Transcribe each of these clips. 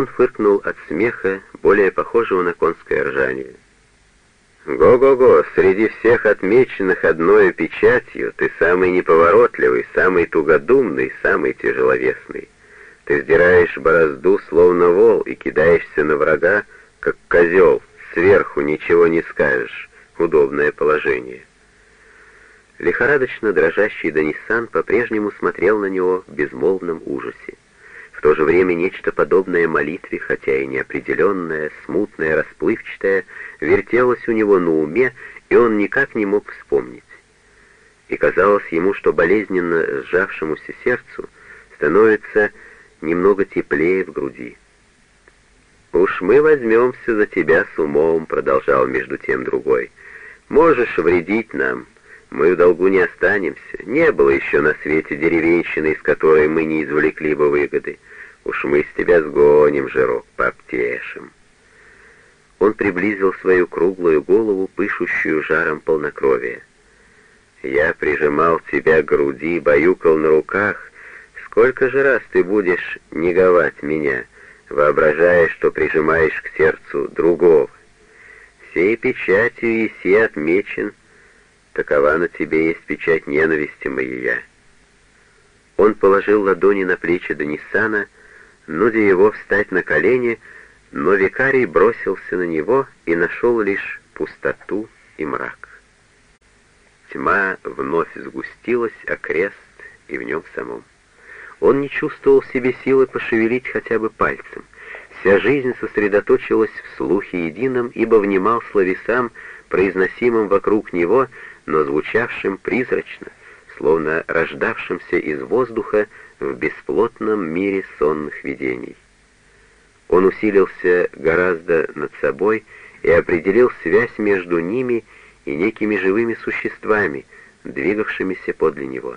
Он фыркнул от смеха, более похожего на конское ржание. «Го-го-го, среди всех отмеченных одной печатью ты самый неповоротливый, самый тугодумный, самый тяжеловесный. Ты сдираешь борозду, словно вол, и кидаешься на врага, как козел, сверху ничего не скажешь. Удобное положение». Лихорадочно дрожащий Данисан по-прежнему смотрел на него в безмолвном ужасе. В то же время нечто подобное молитве, хотя и неопределенное, смутное, расплывчатое, вертелось у него на уме, и он никак не мог вспомнить. И казалось ему, что болезненно сжавшемуся сердцу становится немного теплее в груди. «Уж мы возьмемся за тебя с умом», — продолжал между тем другой. «Можешь вредить нам, мы в долгу не останемся. Не было еще на свете деревенщины, из которой мы не извлекли бы выгоды. Уж мы с тебя сгоним, жирок, пообтешим. Он приблизил свою круглую голову, пышущую жаром полнокровия. Я прижимал тебя к груди, баюкал на руках. Сколько же раз ты будешь неговать меня, воображая, что прижимаешь к сердцу другого? Всей печатью Иси отмечен, такова на тебе есть печать ненависти моя. Он положил ладони на плечи Данисана, нудя его встать на колени, но викарий бросился на него и нашел лишь пустоту и мрак. Тьма вновь сгустилась, а крест и в нем самом. Он не чувствовал в себе силы пошевелить хотя бы пальцем. Вся жизнь сосредоточилась в слухе едином, ибо внимал словесам, произносимым вокруг него, но звучавшим призрачно, словно рождавшимся из воздуха в бесплотном мире сонных видений. Он усилился гораздо над собой и определил связь между ними и некими живыми существами, двигавшимися подле него.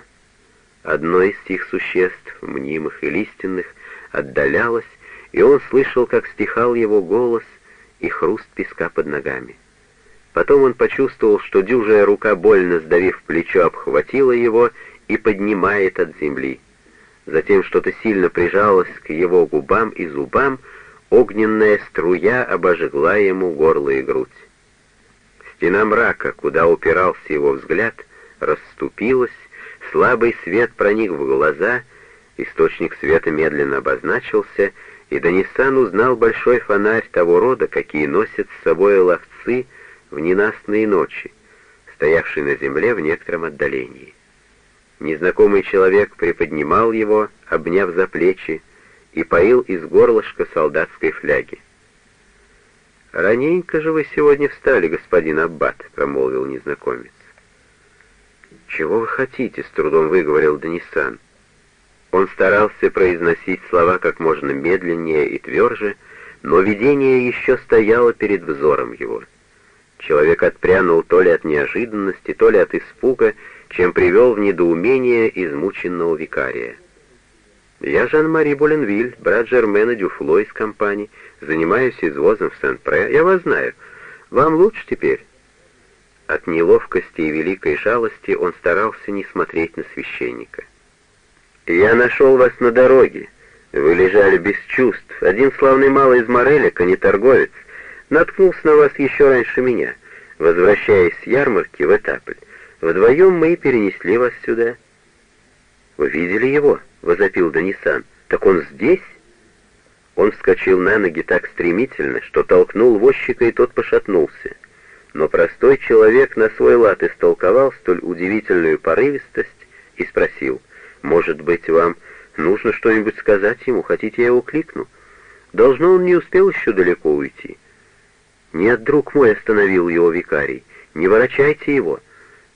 Одно из тех существ, мнимых и истинных, отдалялось, и он слышал, как стихал его голос и хруст песка под ногами. Потом он почувствовал, что дюжая рука, больно сдавив плечо, обхватила его и поднимает от земли. Затем что-то сильно прижалось к его губам и зубам, огненная струя обожгла ему горло и грудь. Стена мрака, куда упирался его взгляд, расступилась, слабый свет проник в глаза, источник света медленно обозначился, и Данисан узнал большой фонарь того рода, какие носят с собой ловцы в ненастные ночи, стоявший на земле в некотором отдалении. Незнакомый человек приподнимал его, обняв за плечи, и поил из горлышка солдатской фляги. «Раненько же вы сегодня встали, господин Аббат», — промолвил незнакомец. «Чего вы хотите?» — с трудом выговорил Данисан. Он старался произносить слова как можно медленнее и тверже, но видение еще стояло перед взором его. Человек отпрянул то ли от неожиданности, то ли от испуга, чем привел в недоумение измученного викария. «Я Жан-Мари Боленвиль, брат Жермена Дюфло из компании, занимаюсь извозом в Сен-Пре. Я вас знаю. Вам лучше теперь?» От неловкости и великой жалости он старался не смотреть на священника. «Я нашел вас на дороге. Вы лежали без чувств. Один славный малый из Морелика, не торговец, наткнулся на вас еще раньше меня, возвращаясь с ярмарки в Этапль. Вдвоем мы и перенесли вас сюда». «Вы видели его?» — возопил Данисан. «Так он здесь?» Он вскочил на ноги так стремительно, что толкнул возчика, и тот пошатнулся. Но простой человек на свой лад истолковал столь удивительную порывистость и спросил, «Может быть, вам нужно что-нибудь сказать ему? Хотите, я его кликну?» Должно, он не успел еще далеко уйти. «Нет, друг мой», — остановил его викарий, — «не ворочайте его».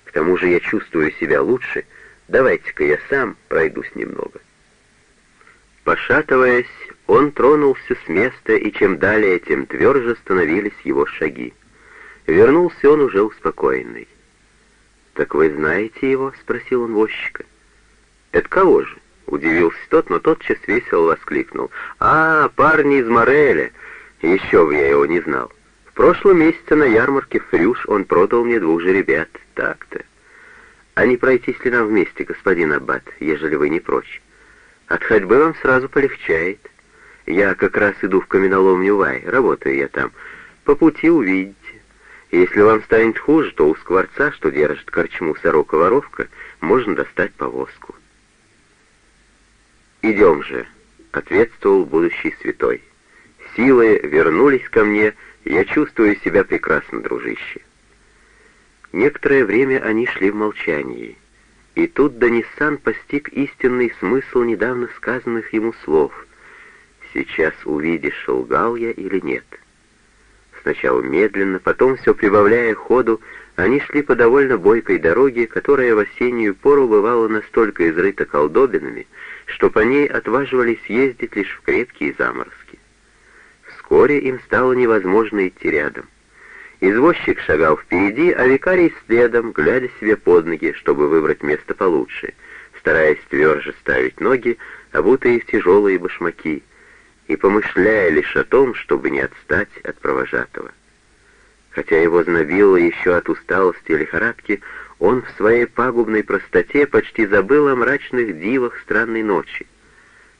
К тому же я чувствую себя лучше. Давайте-ка я сам пройдусь немного. Пошатываясь, он тронулся с места, и чем далее, тем тверже становились его шаги. Вернулся он уже успокоенный. «Так вы знаете его?» — спросил он возчика. «Это кого же?» — удивился тот, но тотчас весело воскликнул. «А, парни из Мореля! Еще бы я его не знал. Прошлом месяце на ярмарке Фрюш он продал мне двух же ребят так-то. А не пройтись ли нам вместе, господин Аббат, ежели вы не прочь? От ходьбы вам сразу полегчает. Я как раз иду в каменоломню Вай, работаю я там. По пути увидите. Если вам станет хуже, то у скворца, что держит корчму сорока-воровка, можно достать повозку. «Идем же», — ответствовал будущий святой. «Силы вернулись ко мне, я чувствую себя прекрасно, дружище». Некоторое время они шли в молчании, и тут Данисан постиг истинный смысл недавно сказанных ему слов. «Сейчас увидишь, лгал я или нет». Сначала медленно, потом все прибавляя ходу, они шли по довольно бойкой дороге, которая в осеннюю пору бывала настолько изрыта колдобинами, что по ней отваживались ездить лишь в крепкие заморозки. Вскоре им стало невозможно идти рядом. Извозчик шагал впереди, а викарий следом, глядя себе под ноги, чтобы выбрать место получше, стараясь тверже ставить ноги, обутые в тяжелые башмаки, и помышляя лишь о том, чтобы не отстать от провожатого. Хотя его знобило еще от усталости и лихорадки, он в своей пагубной простоте почти забыл о мрачных дивах странной ночи.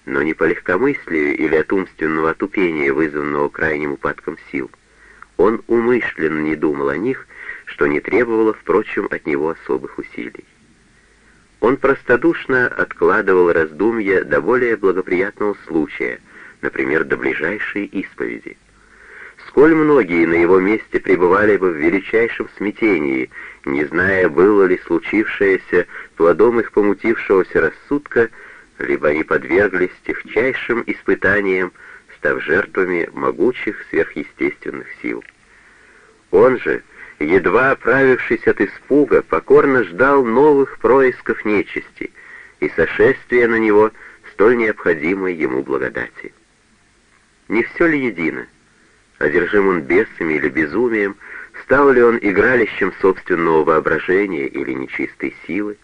Но не по легкомыслию или от умственного отупения, вызванного крайним упадком сил. Он умышленно не думал о них, что не требовало, впрочем, от него особых усилий. Он простодушно откладывал раздумья до более благоприятного случая, например, до ближайшей исповеди. Сколь многие на его месте пребывали бы в величайшем смятении, не зная, было ли случившееся плодом их помутившегося рассудка, либо они подверглись техчайшим испытаниям, став жертвами могучих сверхъестественных сил. Он же, едва оправившись от испуга, покорно ждал новых происков нечисти и сошествия на него столь необходимой ему благодати. Не все ли едино? Одержим он бесами или безумием, стал ли он игралищем собственного воображения или нечистой силы,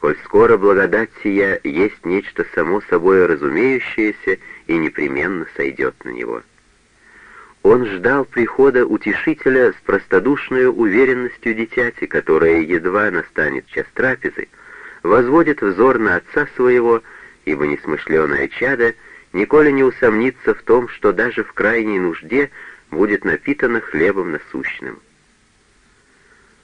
коль скоро благодать сия есть нечто само собой разумеющееся и непременно сойдет на него. Он ждал прихода утешителя с простодушной уверенностью дитяти, которое едва настанет час трапезы, возводит взор на отца своего, ибо несмышленое чадо николи не усомнится в том, что даже в крайней нужде будет напитано хлебом насущным.